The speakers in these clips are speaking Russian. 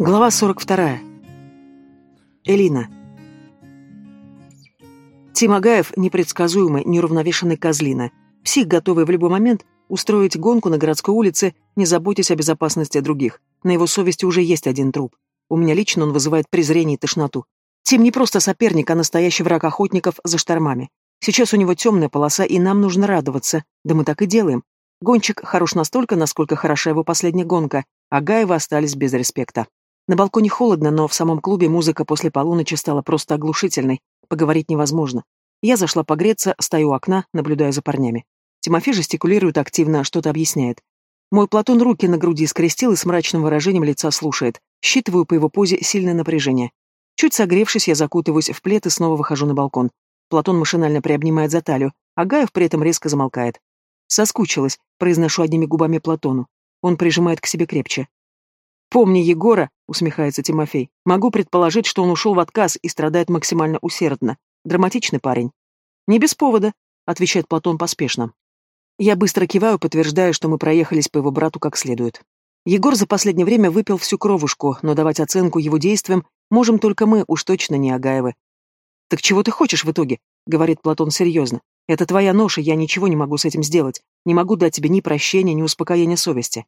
Глава 42. Элина. Тим Агаев – непредсказуемый, неуравновешенный козлина. Псих, готовый в любой момент устроить гонку на городской улице, не заботясь о безопасности других. На его совести уже есть один труп. У меня лично он вызывает презрение и тошноту. Тим не просто соперник, а настоящий враг охотников за штормами. Сейчас у него темная полоса, и нам нужно радоваться. Да мы так и делаем. Гонщик хорош настолько, насколько хороша его последняя гонка, а Гаевы остались без респекта. На балконе холодно, но в самом клубе музыка после полуночи стала просто оглушительной, поговорить невозможно. Я зашла погреться, стою у окна, наблюдая за парнями. Тимофей жестикулирует активно, что-то объясняет. Мой Платон руки на груди скрестил и с мрачным выражением лица слушает. Считываю по его позе сильное напряжение. Чуть согревшись, я закутываюсь в плед и снова выхожу на балкон. Платон машинально приобнимает за талию, а Гаев при этом резко замолкает. Соскучилась, произношу одними губами Платону. Он прижимает к себе крепче. «Помни Егора», — усмехается Тимофей. «Могу предположить, что он ушел в отказ и страдает максимально усердно. Драматичный парень». «Не без повода», — отвечает Платон поспешно. Я быстро киваю, подтверждая, что мы проехались по его брату как следует. Егор за последнее время выпил всю кровушку, но давать оценку его действиям можем только мы, уж точно не Агаевы. «Так чего ты хочешь в итоге?» — говорит Платон серьезно. Это твоя ноша, я ничего не могу с этим сделать. Не могу дать тебе ни прощения, ни успокоения совести.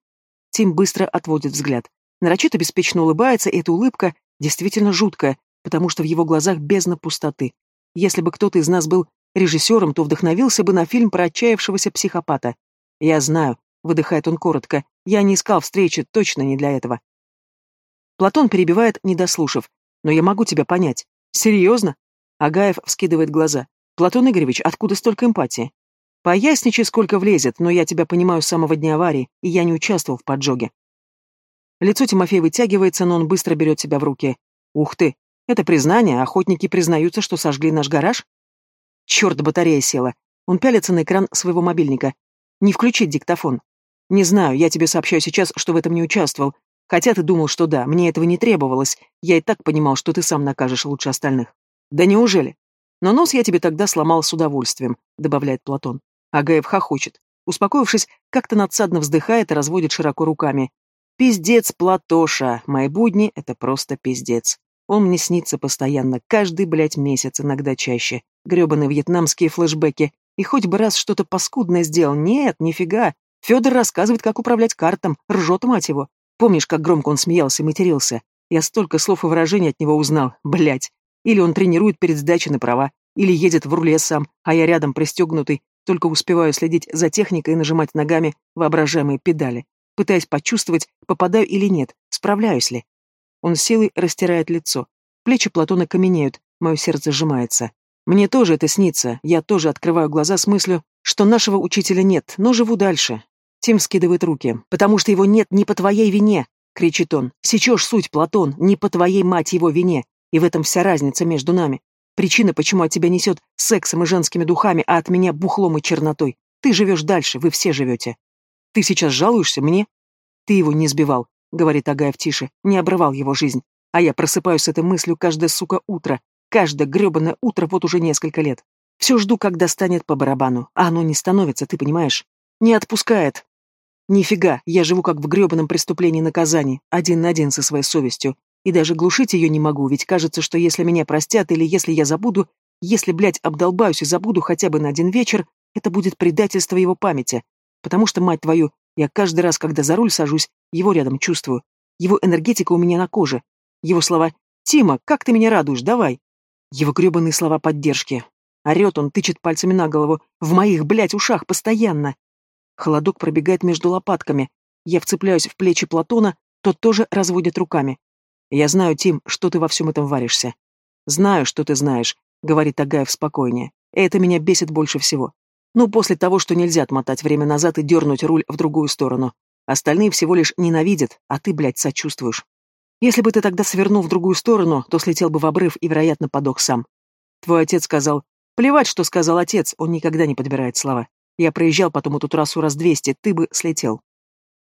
Тим быстро отводит взгляд. Нарочито беспечно улыбается, и эта улыбка действительно жуткая, потому что в его глазах бездна пустоты. Если бы кто-то из нас был режиссером, то вдохновился бы на фильм про отчаявшегося психопата. Я знаю, выдыхает он коротко, я не искал встречи, точно не для этого. Платон перебивает, не дослушав. Но я могу тебя понять. Серьезно? Агаев вскидывает глаза. Платон Игоревич, откуда столько эмпатии? Поясничай, сколько влезет, но я тебя понимаю с самого дня аварии, и я не участвовал в поджоге. Лицо Тимофея вытягивается, но он быстро берет себя в руки. Ух ты, это признание, охотники признаются, что сожгли наш гараж? Черт, батарея села. Он пялится на экран своего мобильника. Не включить диктофон. Не знаю, я тебе сообщаю сейчас, что в этом не участвовал. Хотя ты думал, что да, мне этого не требовалось. Я и так понимал, что ты сам накажешь лучше остальных. Да неужели? Но нос я тебе тогда сломал с удовольствием, добавляет Платон. Агаев хохочет. Успокоившись, как-то надсадно вздыхает и разводит широко руками. Пиздец, Платоша, мои будни — это просто пиздец. Он мне снится постоянно, каждый, блядь, месяц, иногда чаще. Грёбаные вьетнамские флешбеки. И хоть бы раз что-то паскудное сделал. Нет, нифига. Федор рассказывает, как управлять картом. Ржет, мать его. Помнишь, как громко он смеялся и матерился? Я столько слов и выражений от него узнал. Блядь. Или он тренирует перед сдачей на права, или едет в руле сам, а я рядом пристегнутый, только успеваю следить за техникой и нажимать ногами воображаемые педали, пытаясь почувствовать, попадаю или нет, справляюсь ли. Он силой растирает лицо. Плечи Платона каменеют, мое сердце сжимается. Мне тоже это снится, я тоже открываю глаза с мыслью, что нашего учителя нет, но живу дальше. Тим скидывает руки. «Потому что его нет не по твоей вине!» — кричит он. «Сечешь суть, Платон, не по твоей, мать его, вине. И в этом вся разница между нами. Причина, почему от тебя несет сексом и женскими духами, а от меня бухлом и чернотой. Ты живешь дальше, вы все живете. Ты сейчас жалуешься мне? Ты его не сбивал, говорит Агаев тише, не обрывал его жизнь. А я просыпаюсь с этой мыслью каждое, сука, утро. Каждое гребаное утро вот уже несколько лет. Все жду, когда станет по барабану. А оно не становится, ты понимаешь? Не отпускает. Нифига, я живу как в гребаном преступлении наказании, один на один со своей совестью. И даже глушить ее не могу, ведь кажется, что если меня простят или если я забуду, если, блядь, обдолбаюсь и забуду хотя бы на один вечер, это будет предательство его памяти. Потому что, мать твою, я каждый раз, когда за руль сажусь, его рядом чувствую. Его энергетика у меня на коже. Его слова «Тима, как ты меня радуешь, давай!» Его гребаные слова поддержки. Орет он, тычет пальцами на голову. В моих, блядь, ушах постоянно. Холодок пробегает между лопатками. Я вцепляюсь в плечи Платона, тот тоже разводит руками. «Я знаю, Тим, что ты во всем этом варишься». «Знаю, что ты знаешь», — говорит Агаев спокойнее. «Это меня бесит больше всего. Ну, после того, что нельзя отмотать время назад и дернуть руль в другую сторону. Остальные всего лишь ненавидят, а ты, блядь, сочувствуешь. Если бы ты тогда свернул в другую сторону, то слетел бы в обрыв и, вероятно, подох сам. Твой отец сказал... Плевать, что сказал отец, он никогда не подбирает слова. Я проезжал потом эту трассу раз двести, ты бы слетел.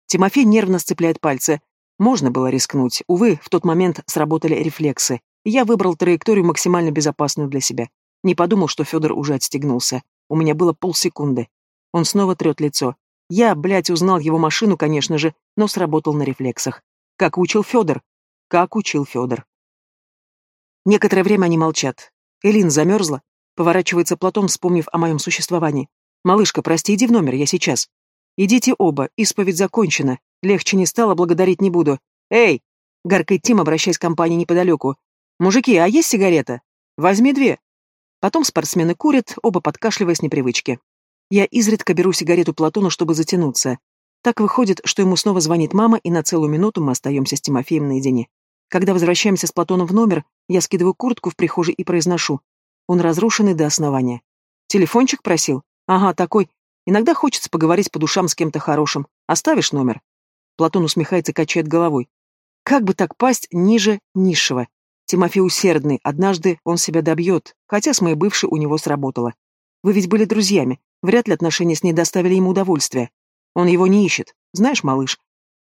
Тимофей нервно сцепляет пальцы. Можно было рискнуть. Увы, в тот момент сработали рефлексы. Я выбрал траекторию максимально безопасную для себя. Не подумал, что Федор уже отстегнулся. У меня было полсекунды. Он снова трет лицо. Я, блядь, узнал его машину, конечно же, но сработал на рефлексах. Как учил Федор. как учил Федор. Некоторое время они молчат. Элин замерзла. Поворачивается Платон, вспомнив о моем существовании. «Малышка, прости, иди в номер, я сейчас». «Идите оба, исповедь закончена. Легче не стало, благодарить не буду. Эй!» — гаркает Тим, обращаясь к компании неподалеку. «Мужики, а есть сигарета? Возьми две». Потом спортсмены курят, оба подкашливая с непривычки. Я изредка беру сигарету Платону, чтобы затянуться. Так выходит, что ему снова звонит мама, и на целую минуту мы остаемся с Тимофеем наедине. Когда возвращаемся с Платоном в номер, я скидываю куртку в прихожей и произношу. Он разрушенный до основания. Телефончик просил? Ага, такой. Иногда хочется поговорить по душам с кем-то хорошим. Оставишь номер? Платон усмехается и качает головой. Как бы так пасть ниже низшего? Тимофей усердный, однажды он себя добьет, хотя с моей бывшей у него сработало. Вы ведь были друзьями, вряд ли отношения с ней доставили ему удовольствие. Он его не ищет, знаешь, малыш.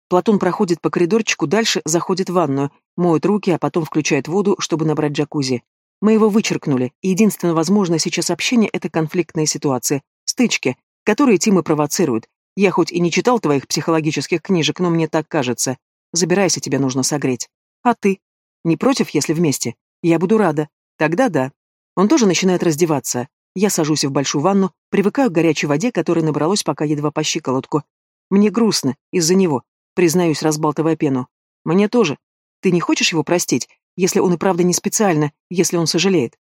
Платон проходит по коридорчику, дальше заходит в ванную, моет руки, а потом включает воду, чтобы набрать джакузи. Мы его вычеркнули, и единственное возможное сейчас общение — это конфликтные ситуации, стычки, которые Тимы провоцируют. Я хоть и не читал твоих психологических книжек, но мне так кажется. Забирайся, тебе нужно согреть. А ты? Не против, если вместе? Я буду рада. Тогда да. Он тоже начинает раздеваться. Я сажусь в большую ванну, привыкаю к горячей воде, которая набралась пока едва по щиколотку. Мне грустно из-за него, признаюсь, разбалтывая пену. Мне тоже. Ты не хочешь его простить, если он и правда не специально, если он сожалеет?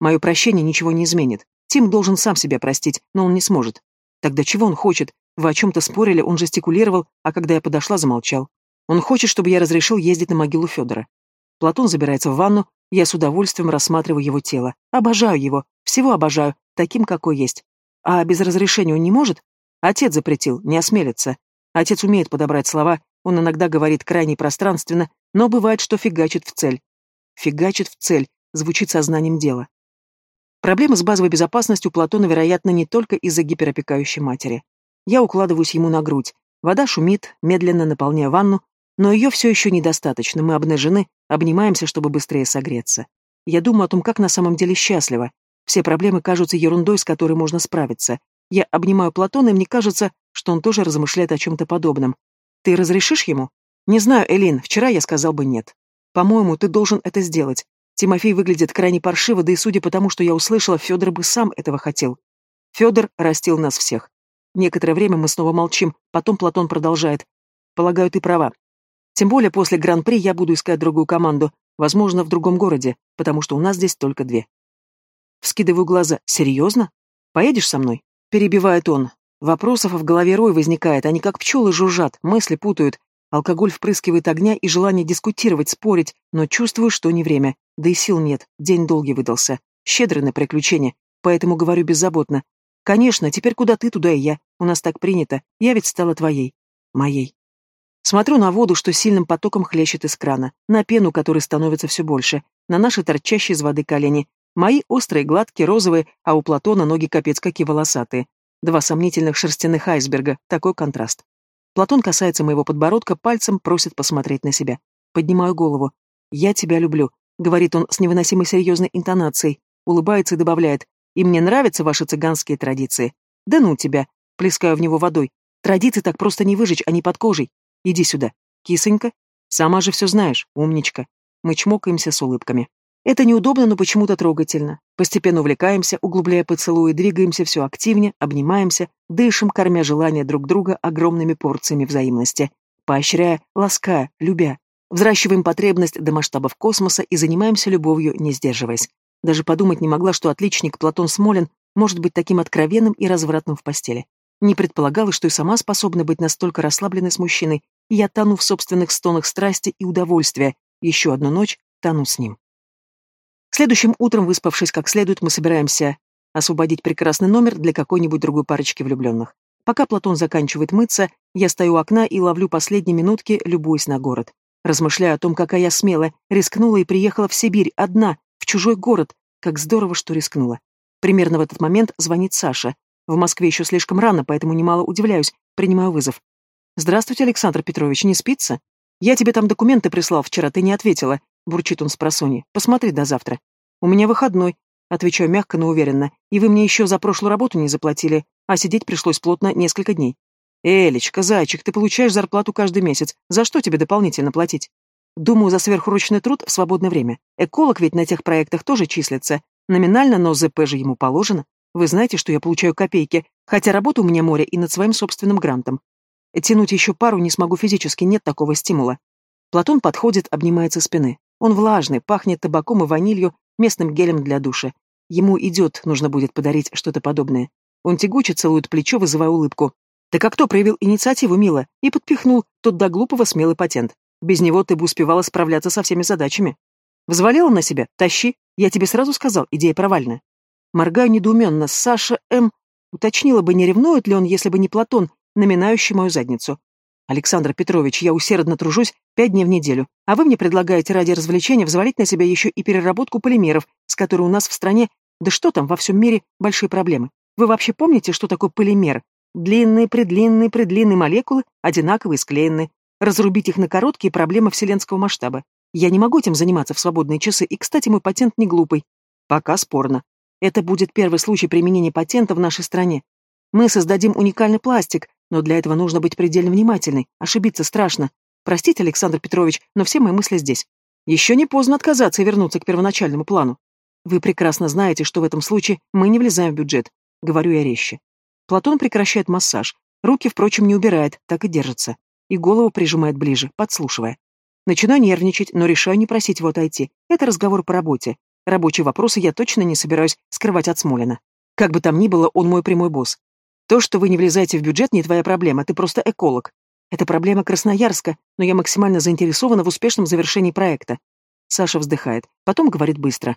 Мое прощение ничего не изменит. Тим должен сам себя простить, но он не сможет. Тогда чего он хочет? Вы о чем-то спорили, он жестикулировал, а когда я подошла, замолчал. Он хочет, чтобы я разрешил ездить на могилу Федора. Платон забирается в ванну, я с удовольствием рассматриваю его тело. Обожаю его, всего обожаю, таким, какой есть. А без разрешения он не может? Отец запретил, не осмелится. Отец умеет подобрать слова, он иногда говорит крайне пространственно, но бывает, что фигачит в цель. Фигачит в цель, звучит сознанием дела. Проблема с базовой безопасностью Платона, вероятно, не только из-за гиперопекающей матери. Я укладываюсь ему на грудь. Вода шумит, медленно наполняя ванну, но ее все еще недостаточно, мы обнажены, обнимаемся, чтобы быстрее согреться. Я думаю о том, как на самом деле счастлива. Все проблемы кажутся ерундой, с которой можно справиться. Я обнимаю Платона, и мне кажется, что он тоже размышляет о чем-то подобном. Ты разрешишь ему? Не знаю, Элин, вчера я сказал бы нет. По-моему, ты должен это сделать. Тимофей выглядит крайне паршиво, да и судя по тому, что я услышала, Федор бы сам этого хотел. Федор растил нас всех. Некоторое время мы снова молчим, потом Платон продолжает. Полагаю, ты права. Тем более после Гран-при я буду искать другую команду, возможно, в другом городе, потому что у нас здесь только две. Вскидываю глаза. Серьезно? Поедешь со мной? Перебивает он. Вопросов в голове рой возникает, они как пчелы жужжат, мысли путают. Алкоголь впрыскивает огня и желание дискутировать, спорить, но чувствую, что не время. Да и сил нет, день долгий выдался. Щедрый на приключения, поэтому говорю беззаботно. Конечно, теперь куда ты, туда и я. У нас так принято. Я ведь стала твоей. Моей. Смотрю на воду, что сильным потоком хлещет из крана, на пену, которой становится все больше, на наши торчащие из воды колени. Мои острые, гладкие, розовые, а у Платона ноги капец какие волосатые. Два сомнительных шерстяных айсберга, такой контраст. Платон касается моего подбородка, пальцем просит посмотреть на себя. Поднимаю голову. «Я тебя люблю», — говорит он с невыносимой серьезной интонацией, улыбается и добавляет. «И мне нравятся ваши цыганские традиции». «Да ну тебя», — плескаю в него водой. «Традиции так просто не выжечь, они под кожей. Иди сюда. Кисонька. Сама же все знаешь, умничка. Мы чмокаемся с улыбками. Это неудобно, но почему-то трогательно. Постепенно увлекаемся, углубляя поцелуи, двигаемся все активнее, обнимаемся, дышим, кормя желания друг друга огромными порциями взаимности, поощряя, лаская, любя. Взращиваем потребность до масштабов космоса и занимаемся любовью, не сдерживаясь. Даже подумать не могла, что отличник Платон Смолин может быть таким откровенным и развратным в постели. Не предполагала, что и сама способна быть настолько расслабленной с мужчиной, я тону в собственных стонах страсти и удовольствия. Еще одну ночь тону с ним. Следующим утром, выспавшись как следует, мы собираемся освободить прекрасный номер для какой-нибудь другой парочки влюбленных. Пока Платон заканчивает мыться, я стою у окна и ловлю последние минутки, любуясь на город. Размышляю о том, какая я смелая, рискнула и приехала в Сибирь, одна, в чужой город. Как здорово, что рискнула. Примерно в этот момент звонит Саша. В Москве еще слишком рано, поэтому немало удивляюсь, принимаю вызов. «Здравствуйте, Александр Петрович, не спится? Я тебе там документы прислал вчера, ты не ответила», — бурчит он с просони. «Посмотри до завтра». «У меня выходной», — отвечаю мягко, но уверенно. «И вы мне еще за прошлую работу не заплатили, а сидеть пришлось плотно несколько дней». «Элечка, зайчик, ты получаешь зарплату каждый месяц. За что тебе дополнительно платить?» Думаю, за сверхурочный труд в свободное время. Эколог ведь на тех проектах тоже числится. Номинально, но ЗП же ему положено. Вы знаете, что я получаю копейки, хотя работа у меня море и над своим собственным грантом. Тянуть еще пару не смогу физически, нет такого стимула. Платон подходит, обнимается спины. Он влажный, пахнет табаком и ванилью, местным гелем для душа. Ему идет, нужно будет подарить что-то подобное. Он тягуче целует плечо, вызывая улыбку. Так а кто проявил инициативу, мило, и подпихнул тот до глупого смелый патент? Без него ты бы успевала справляться со всеми задачами. Взвалила на себя? Тащи. Я тебе сразу сказал, идея провальная. Моргаю недоуменно. Саша М. Уточнила бы, не ревнует ли он, если бы не Платон, наминающий мою задницу. Александр Петрович, я усердно тружусь пять дней в неделю, а вы мне предлагаете ради развлечения взвалить на себя еще и переработку полимеров, с которой у нас в стране, да что там, во всем мире, большие проблемы. Вы вообще помните, что такое полимер? Длинные, предлинные, предлинные молекулы, одинаковые, склеенные. Разрубить их на короткие проблемы вселенского масштаба. Я не могу этим заниматься в свободные часы, и, кстати, мой патент не глупый. Пока спорно. Это будет первый случай применения патента в нашей стране. Мы создадим уникальный пластик, но для этого нужно быть предельно внимательной. Ошибиться страшно. Простите, Александр Петрович, но все мои мысли здесь. Еще не поздно отказаться и вернуться к первоначальному плану. Вы прекрасно знаете, что в этом случае мы не влезаем в бюджет. Говорю я резче. Платон прекращает массаж. Руки, впрочем, не убирает, так и держится и голову прижимает ближе, подслушивая. Начинаю нервничать, но решаю не просить его отойти. Это разговор по работе. Рабочие вопросы я точно не собираюсь скрывать от Смолина. Как бы там ни было, он мой прямой босс. То, что вы не влезаете в бюджет, не твоя проблема, ты просто эколог. Это проблема Красноярска, но я максимально заинтересована в успешном завершении проекта. Саша вздыхает, потом говорит быстро.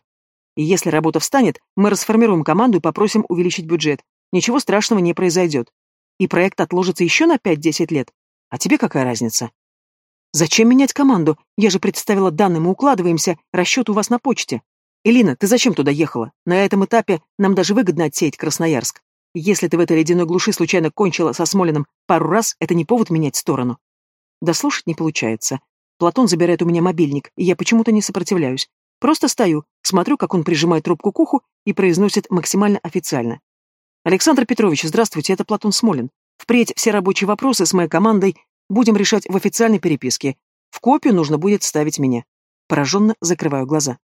И если работа встанет, мы расформируем команду и попросим увеличить бюджет. Ничего страшного не произойдет. И проект отложится еще на 5-10 лет. А тебе какая разница? Зачем менять команду? Я же представила данные, мы укладываемся, расчет у вас на почте. Элина, ты зачем туда ехала? На этом этапе нам даже выгодно отсеять Красноярск. Если ты в этой ледяной глуши случайно кончила со Смолиным пару раз, это не повод менять сторону. Дослушать не получается. Платон забирает у меня мобильник, и я почему-то не сопротивляюсь. Просто стою, смотрю, как он прижимает трубку к уху и произносит максимально официально. «Александр Петрович, здравствуйте, это Платон Смолин. Впредь все рабочие вопросы с моей командой будем решать в официальной переписке. В копию нужно будет ставить меня. Пораженно закрываю глаза.